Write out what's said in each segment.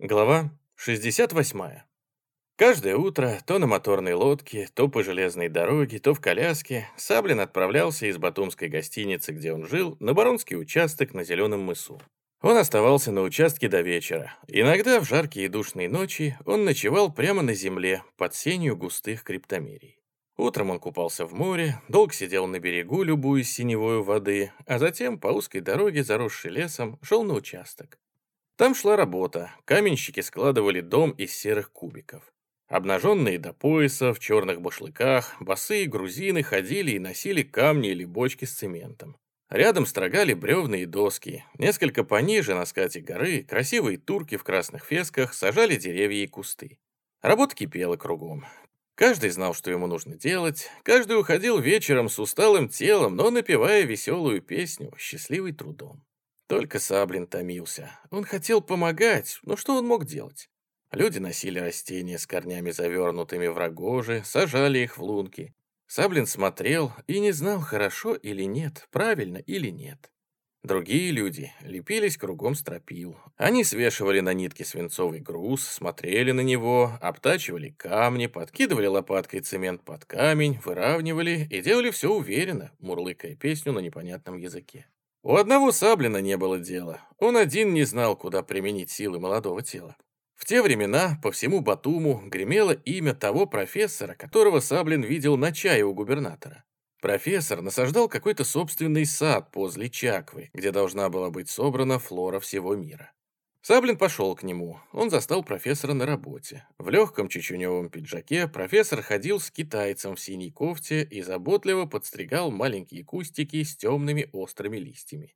Глава 68. Каждое утро то на моторной лодке, то по железной дороге, то в коляске Саблин отправлялся из батумской гостиницы, где он жил, на баронский участок на Зеленом мысу. Он оставался на участке до вечера. Иногда в жаркие и душные ночи он ночевал прямо на земле, под сенью густых криптомерий. Утром он купался в море, долго сидел на берегу, любуясь синевою воды, а затем по узкой дороге, заросшей лесом, шел на участок. Там шла работа, каменщики складывали дом из серых кубиков. Обнаженные до пояса, в черных башлыках, босые грузины ходили и носили камни или бочки с цементом. Рядом строгали бревна и доски. Несколько пониже на скате горы красивые турки в красных фесках сажали деревья и кусты. Работа кипела кругом. Каждый знал, что ему нужно делать. Каждый уходил вечером с усталым телом, но напевая веселую песню, счастливый трудом. Только Саблин томился. Он хотел помогать, но что он мог делать? Люди носили растения с корнями завернутыми в рогожи, сажали их в лунки. Саблин смотрел и не знал, хорошо или нет, правильно или нет. Другие люди лепились кругом стропил. Они свешивали на нитки свинцовый груз, смотрели на него, обтачивали камни, подкидывали лопаткой цемент под камень, выравнивали и делали все уверенно, мурлыкая песню на непонятном языке. У одного Саблина не было дела. Он один не знал, куда применить силы молодого тела. В те времена по всему Батуму гремело имя того профессора, которого Саблин видел на чае у губернатора. Профессор насаждал какой-то собственный сад возле Чаквы, где должна была быть собрана флора всего мира. Саблин пошел к нему. Он застал профессора на работе. В легком чечуневом пиджаке профессор ходил с китайцем в синей кофте и заботливо подстригал маленькие кустики с темными острыми листьями.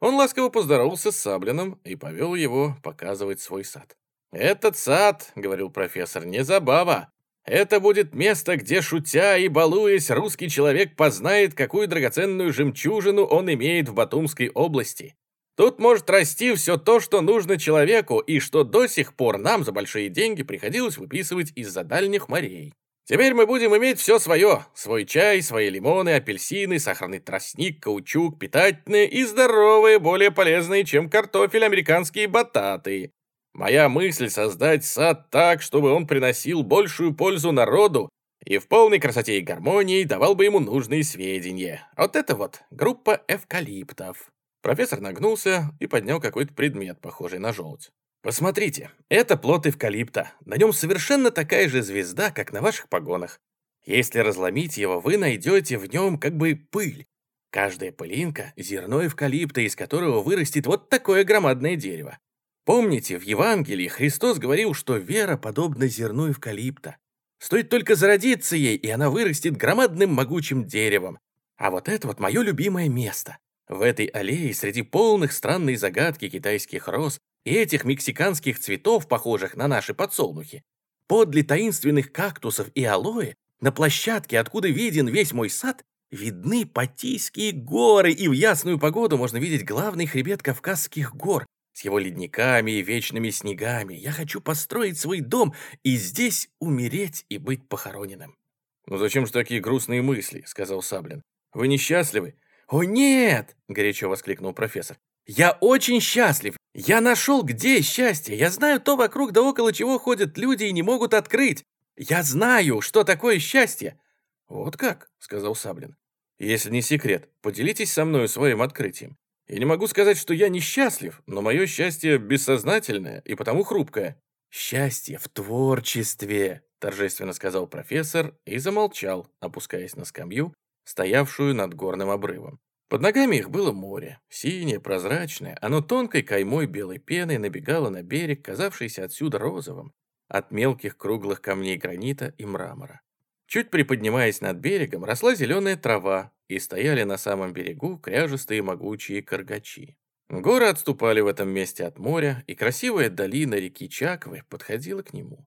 Он ласково поздоровался с Саблиным и повел его показывать свой сад. «Этот сад, — говорил профессор, — не забава. Это будет место, где, шутя и балуясь, русский человек познает, какую драгоценную жемчужину он имеет в Батумской области. Тут может расти все то, что нужно человеку, и что до сих пор нам за большие деньги приходилось выписывать из-за дальних морей. Теперь мы будем иметь все свое. Свой чай, свои лимоны, апельсины, сахарный тростник, каучук, питательные и здоровые, более полезные, чем картофель, американские бататы. Моя мысль создать сад так, чтобы он приносил большую пользу народу и в полной красоте и гармонии давал бы ему нужные сведения. Вот это вот группа эвкалиптов. Профессор нагнулся и поднял какой-то предмет, похожий на желудь. «Посмотрите, это плод эвкалипта. На нем совершенно такая же звезда, как на ваших погонах. Если разломить его, вы найдете в нем как бы пыль. Каждая пылинка — зерно эвкалипта, из которого вырастет вот такое громадное дерево. Помните, в Евангелии Христос говорил, что вера подобна зерну эвкалипта. Стоит только зародиться ей, и она вырастет громадным могучим деревом. А вот это вот мое любимое место. В этой аллее среди полных странной загадки китайских роз и этих мексиканских цветов, похожих на наши подсолнухи, подле таинственных кактусов и алоэ, на площадке, откуда виден весь мой сад, видны Патийские горы, и в ясную погоду можно видеть главный хребет Кавказских гор с его ледниками и вечными снегами. Я хочу построить свой дом и здесь умереть и быть похороненным. «Ну зачем же такие грустные мысли?» — сказал Саблин. «Вы несчастливы? «О нет!» — горячо воскликнул профессор. «Я очень счастлив! Я нашел, где счастье! Я знаю то вокруг да около чего ходят люди и не могут открыть! Я знаю, что такое счастье!» «Вот как?» — сказал Саблин. «Если не секрет, поделитесь со мной своим открытием. Я не могу сказать, что я несчастлив, но мое счастье бессознательное и потому хрупкое». «Счастье в творчестве!» — торжественно сказал профессор и замолчал, опускаясь на скамью стоявшую над горным обрывом. Под ногами их было море, синее, прозрачное, оно тонкой каймой белой пеной набегало на берег, казавшийся отсюда розовым, от мелких круглых камней гранита и мрамора. Чуть приподнимаясь над берегом, росла зеленая трава, и стояли на самом берегу кряжестые могучие каргачи. Горы отступали в этом месте от моря, и красивая долина реки Чаквы подходила к нему.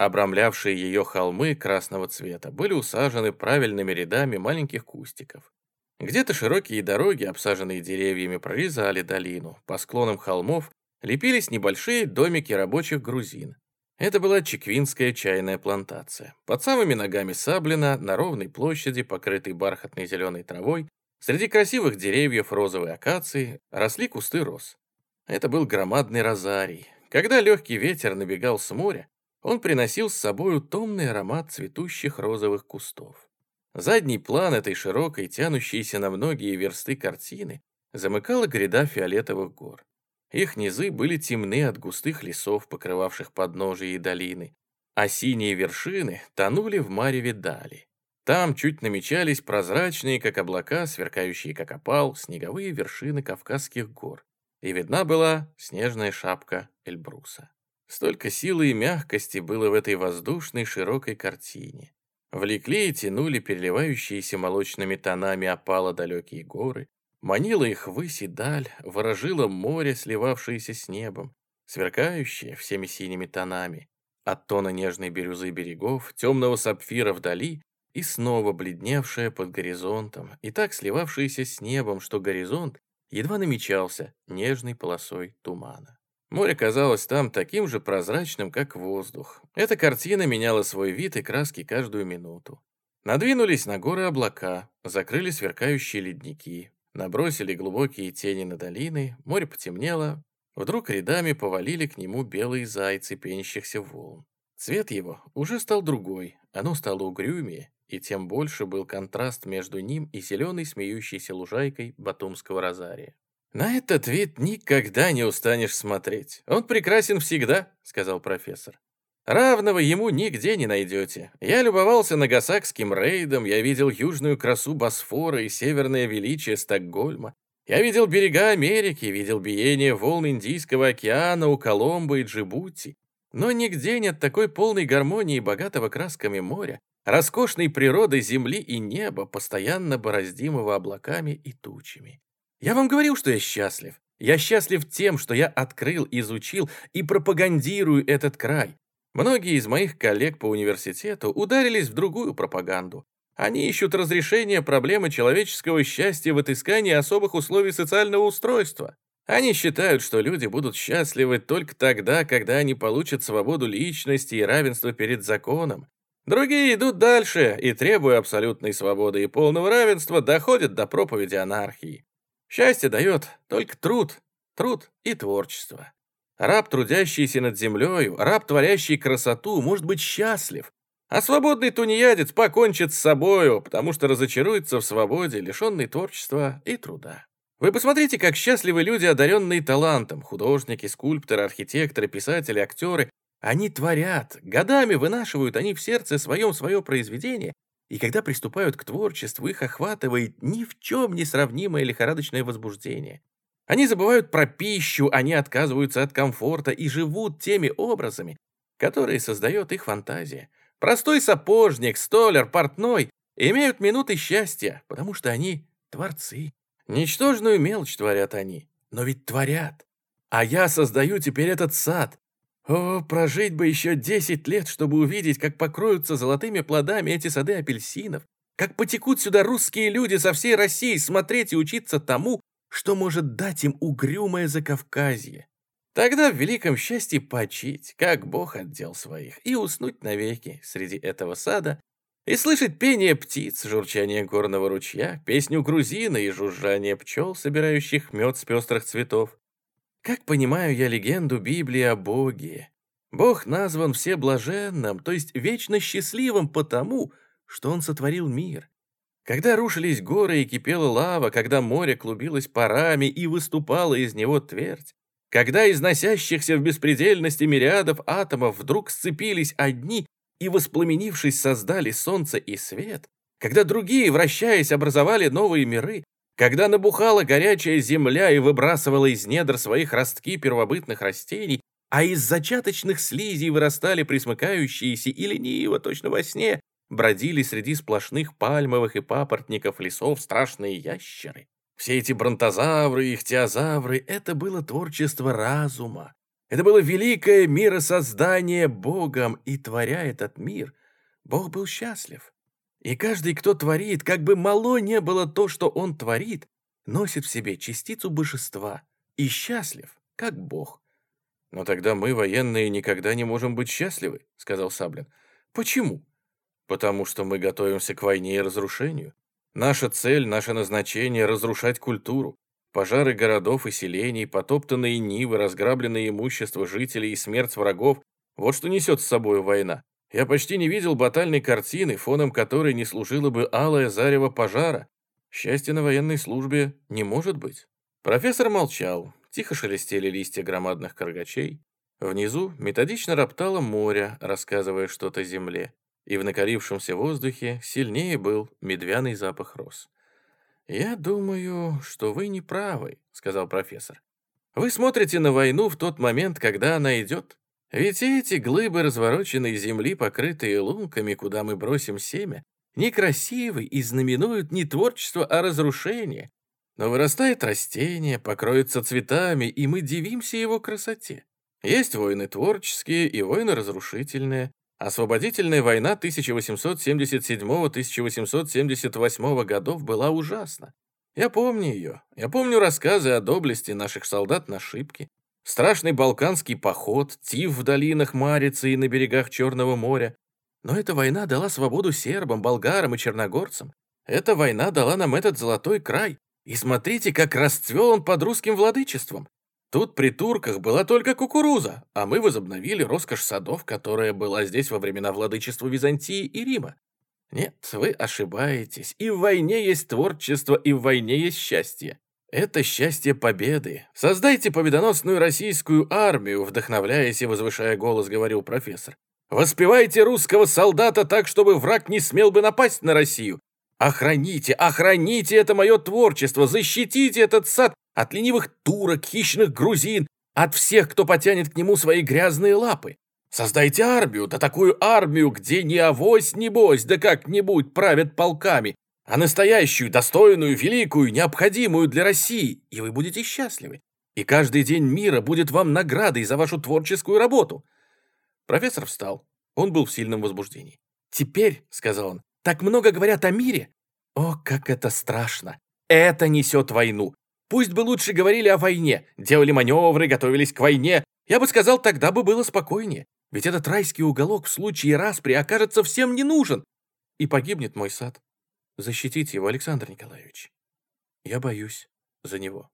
Обрамлявшие ее холмы красного цвета были усажены правильными рядами маленьких кустиков. Где-то широкие дороги, обсаженные деревьями, прорезали долину. По склонам холмов лепились небольшие домики рабочих грузин. Это была чеквинская чайная плантация. Под самыми ногами Саблина, на ровной площади, покрытой бархатной зеленой травой, среди красивых деревьев розовой акации росли кусты роз. Это был громадный розарий, Когда легкий ветер набегал с моря, он приносил с собою томный аромат цветущих розовых кустов. Задний план этой широкой, тянущейся на многие версты картины замыкала гряда фиолетовых гор. Их низы были темны от густых лесов, покрывавших подножие и долины, а синие вершины тонули в мареве дали. Там чуть намечались прозрачные, как облака, сверкающие, как опал, снеговые вершины Кавказских гор. И видна была снежная шапка Эльбруса. Столько силы и мягкости было в этой воздушной широкой картине. Влекли и тянули переливающиеся молочными тонами опала далекие горы, манила их ввысь и даль, ворожило море, сливавшееся с небом, сверкающее всеми синими тонами, от тона нежной бирюзы берегов, темного сапфира вдали и снова бледневшее под горизонтом, и так сливавшееся с небом, что горизонт едва намечался нежной полосой тумана. Море казалось там таким же прозрачным, как воздух. Эта картина меняла свой вид и краски каждую минуту. Надвинулись на горы облака, закрыли сверкающие ледники, набросили глубокие тени на долины, море потемнело, вдруг рядами повалили к нему белые зайцы пенящихся волн. Цвет его уже стал другой, оно стало угрюмее, и тем больше был контраст между ним и зеленой смеющейся лужайкой Батумского розария. «На этот вид никогда не устанешь смотреть. Он прекрасен всегда», — сказал профессор. «Равного ему нигде не найдете. Я любовался нагасакским рейдом, я видел южную красу Босфора и северное величие Стокгольма. Я видел берега Америки, видел биение волн Индийского океана у Коломбо и Джибути. Но нигде нет такой полной гармонии богатого красками моря, роскошной природы земли и неба, постоянно бороздимого облаками и тучами. Я вам говорил, что я счастлив. Я счастлив тем, что я открыл, изучил и пропагандирую этот край. Многие из моих коллег по университету ударились в другую пропаганду. Они ищут разрешение проблемы человеческого счастья в отыскании особых условий социального устройства. Они считают, что люди будут счастливы только тогда, когда они получат свободу личности и равенство перед законом. Другие идут дальше и, требуя абсолютной свободы и полного равенства, доходят до проповеди анархии. Счастье дает только труд, труд и творчество. Раб, трудящийся над землею, раб, творящий красоту, может быть счастлив, а свободный тунеядец покончит с собою, потому что разочаруется в свободе, лишенной творчества и труда. Вы посмотрите, как счастливы люди, одаренные талантом, художники, скульпторы, архитекторы, писатели, актеры. Они творят, годами вынашивают они в сердце своем свое произведение, и когда приступают к творчеству, их охватывает ни в чем не сравнимое лихорадочное возбуждение. Они забывают про пищу, они отказываются от комфорта и живут теми образами, которые создает их фантазия. Простой сапожник, столяр, портной имеют минуты счастья, потому что они творцы. Ничтожную мелочь творят они, но ведь творят. А я создаю теперь этот сад, о, прожить бы еще десять лет, чтобы увидеть, как покроются золотыми плодами эти сады апельсинов, как потекут сюда русские люди со всей России смотреть и учиться тому, что может дать им угрюмое Закавказье. Тогда в великом счастье почить, как Бог отдел своих, и уснуть навеки среди этого сада, и слышать пение птиц, журчание горного ручья, песню грузина и жужжание пчел, собирающих мед с пестрых цветов, как понимаю я легенду Библии о Боге? Бог назван всеблаженным, то есть вечно счастливым потому, что Он сотворил мир. Когда рушились горы и кипела лава, когда море клубилось парами и выступала из него твердь, когда из носящихся в беспредельности мириадов атомов вдруг сцепились одни и, воспламенившись, создали солнце и свет, когда другие, вращаясь, образовали новые миры, когда набухала горячая земля и выбрасывала из недр своих ростки первобытных растений, а из зачаточных слизей вырастали присмыкающиеся и лениво, точно во сне, бродили среди сплошных пальмовых и папоротников лесов страшные ящеры. Все эти бронтозавры и ихтиозавры — это было творчество разума. Это было великое миросоздание Богом, и, творя этот мир, Бог был счастлив. И каждый, кто творит, как бы мало не было то, что он творит, носит в себе частицу божества и счастлив, как Бог. «Но тогда мы, военные, никогда не можем быть счастливы», — сказал Саблин. «Почему?» «Потому что мы готовимся к войне и разрушению. Наша цель, наше назначение — разрушать культуру. Пожары городов и селений, потоптанные нивы, разграбленное имущество жителей и смерть врагов – вот что несет с собой война. Я почти не видел батальной картины, фоном которой не служило бы алое зарево пожара. Счастья на военной службе не может быть. Профессор молчал, тихо шелестели листья громадных каргачей. Внизу методично роптало море, рассказывая что-то земле, и в накалившемся воздухе сильнее был медвяный запах роз. «Я думаю, что вы не правы», — сказал профессор. «Вы смотрите на войну в тот момент, когда она идет. Ведь эти глыбы развороченной земли, покрытые лунками, куда мы бросим семя, некрасивы и знаменуют не творчество, а разрушение. Но вырастает растение, покроется цветами, и мы дивимся его красоте. Есть войны творческие и войны разрушительные. Освободительная война 1877-1878 годов была ужасна. Я помню ее. Я помню рассказы о доблести наших солдат на шибке. Страшный балканский поход, тиф в долинах Марицы и на берегах Черного моря. Но эта война дала свободу сербам, болгарам и черногорцам. Эта война дала нам этот золотой край. И смотрите, как расцвел он под русским владычеством. Тут при турках была только кукуруза, а мы возобновили роскошь садов, которая была здесь во времена владычества Византии и Рима. Нет, вы ошибаетесь. И в войне есть творчество, и в войне есть счастье. Это счастье победы. Создайте победоносную российскую армию, вдохновляясь и возвышая голос, говорил профессор. Воспевайте русского солдата так, чтобы враг не смел бы напасть на Россию. Охраните, охраните это мое творчество, защитите этот сад от ленивых турок, хищных грузин, от всех, кто потянет к нему свои грязные лапы. Создайте армию, да такую армию, где ни авось, ни бось, да как-нибудь правят полками, а настоящую, достойную, великую, необходимую для России, и вы будете счастливы. И каждый день мира будет вам наградой за вашу творческую работу». Профессор встал. Он был в сильном возбуждении. «Теперь», — сказал он, — «так много говорят о мире. О, как это страшно! Это несет войну. Пусть бы лучше говорили о войне, делали маневры, готовились к войне. Я бы сказал, тогда бы было спокойнее. Ведь этот райский уголок в случае распри окажется всем не нужен. И погибнет мой сад. Защитите его, Александр Николаевич. Я боюсь за него.